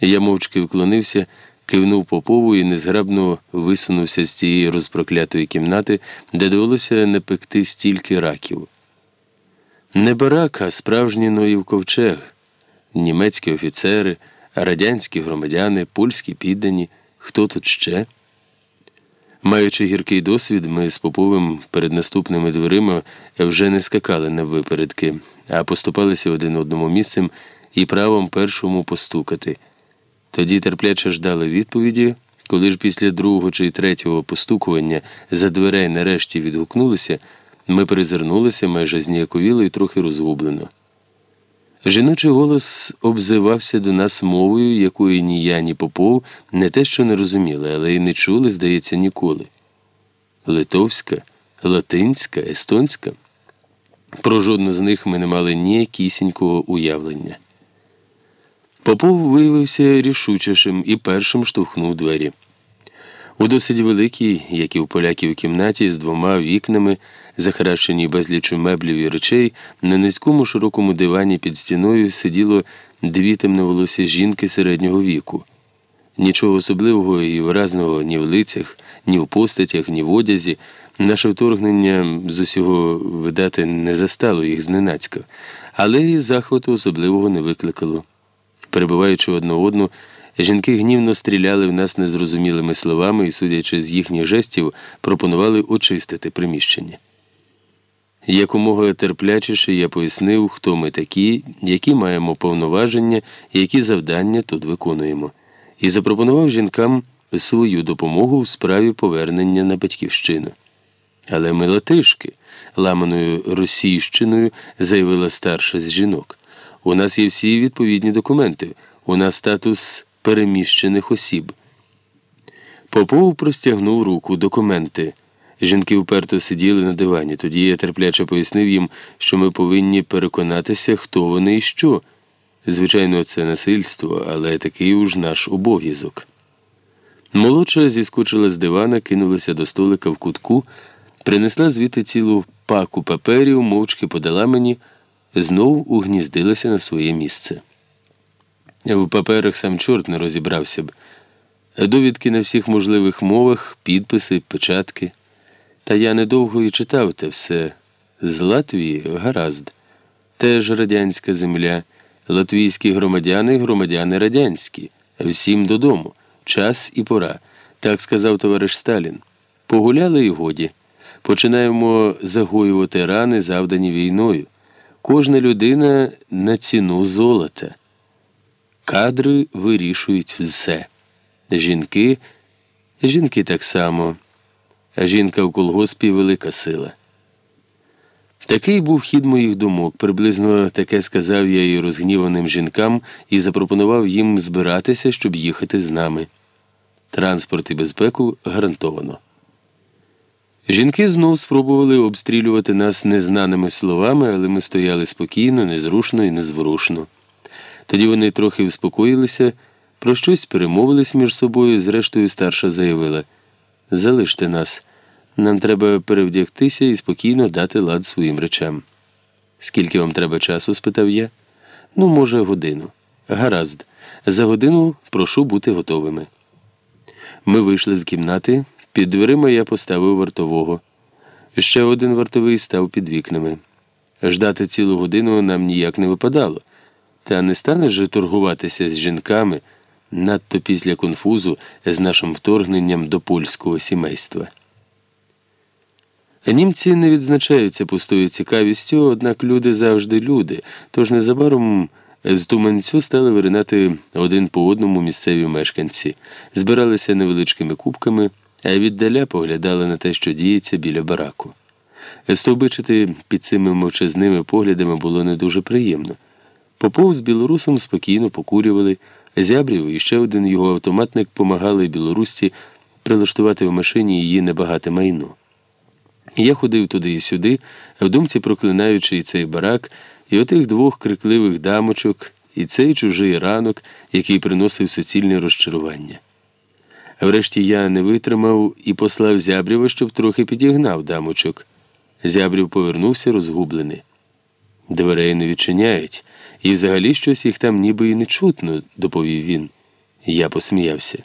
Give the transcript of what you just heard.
Я мовчки вклонився, кивнув Попову і незграбно висунувся з цієї розпроклятої кімнати, де довелося не пекти стільки раків. Не барак, а справжній Ноїв ковчег, німецькі офіцери, радянські громадяни, польські піддані. Хто тут ще? Маючи гіркий досвід, ми з Поповим перед наступними дверима вже не скакали на випередки, а поступалися один одному місцем і правом першому постукати. Тоді терпляче ждали відповіді, коли ж після другого чи третього постукування за дверей нарешті відгукнулися, ми перезирнулися майже зніяковіло і трохи розгублено. Жіночий голос обзивався до нас мовою, якої ні я, ні Попов не те, що не розуміли, але й не чули, здається, ніколи. Литовська, латинська, естонська. Про жодну з них ми не мали ніякісінького уявлення. Попов виявився рішучішим і першим штовхнув двері. У досить великій, як і у поляків кімнаті, з двома вікнами, захаращеній безлічу меблів і речей, на низькому широкому дивані під стіною сиділо дві темноволосі жінки середнього віку. Нічого особливого і виразного ні в лицях, ні в постатях, ні в одязі. Наше вторгнення з усього видати не застало їх зненацька, але і захвату особливого не викликало. Перебуваючи одна одну, жінки гнівно стріляли в нас незрозумілими словами і, судячи з їхніх жестів, пропонували очистити приміщення. Якомога терплячіше я пояснив, хто ми такі, які маємо повноваження які завдання тут виконуємо, і запропонував жінкам свою допомогу в справі повернення на батьківщину. Але ми латишки, ламаною російщиною заявила старша з жінок. У нас є всі відповідні документи, у нас статус переміщених осіб. Попов простягнув руку документи. Жінки вперто сиділи на дивані. Тоді я терпляче пояснив їм, що ми повинні переконатися, хто вони і що. Звичайно, це насильство, але такий уж наш обов'язок. Молодша зіскочила з дивана, кинулася до столика в кутку, принесла звідти цілу паку паперів, мовчки подала мені, знов угніздилася на своє місце. В паперах сам чорт не розібрався б. Довідки на всіх можливих мовах, підписи, печатки. Та я недовго і читав те все. З Латвії гаразд. Теж радянська земля, латвійські громадяни, громадяни радянські. Всім додому. Час і пора. Так сказав товариш Сталін. Погуляли і годі. Починаємо загоювати рани, завдані війною. Кожна людина на ціну золота. Кадри вирішують все. Жінки, жінки так само жінка в колгоспі велика сила. Такий був хід моїх думок. Приблизно таке сказав я і розгніваним жінкам і запропонував їм збиратися, щоб їхати з нами. Транспорт і безпеку гарантовано. Жінки знов спробували обстрілювати нас незнаними словами, але ми стояли спокійно, незрушно і незворушно. Тоді вони трохи успокоїлися, про щось перемовились між собою, зрештою старша заявила Залиште нас. Нам треба перевдягтися і спокійно дати лад своїм речам. Скільки вам треба часу? спитав я. Ну, може, годину. Гаразд. За годину прошу бути готовими. Ми вийшли з кімнати, під дверима я поставив вартового. Ще один вартовий став під вікнами. Ждати цілу годину нам ніяк не випадало, та не станеш же торгуватися з жінками надто після конфузу з нашим вторгненням до польського сімейства. Німці не відзначаються пустою цікавістю, однак люди завжди люди, тож незабаром з туманцю стали виринати один по одному місцеві мешканці, збиралися невеличкими кубками, а віддаля поглядали на те, що діється біля бараку. Стовбичити під цими мовчазними поглядами було не дуже приємно. Попов з білорусом спокійно покурювали, зябрів і ще один його автоматник помагали білорусці прилаштувати в машині її небагате майно. Я ходив туди і сюди, в думці проклинаючи і цей барак, і отих двох крикливих дамочок, і цей чужий ранок, який приносив суцільне розчарування. Врешті я не витримав і послав Зябрєва, щоб трохи підігнав дамочок. Зябрів повернувся розгублений. Дверей не відчиняють, і взагалі щось їх там ніби і не чутно, доповів він. Я посміявся.